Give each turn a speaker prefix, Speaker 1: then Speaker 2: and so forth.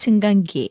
Speaker 1: 승강기.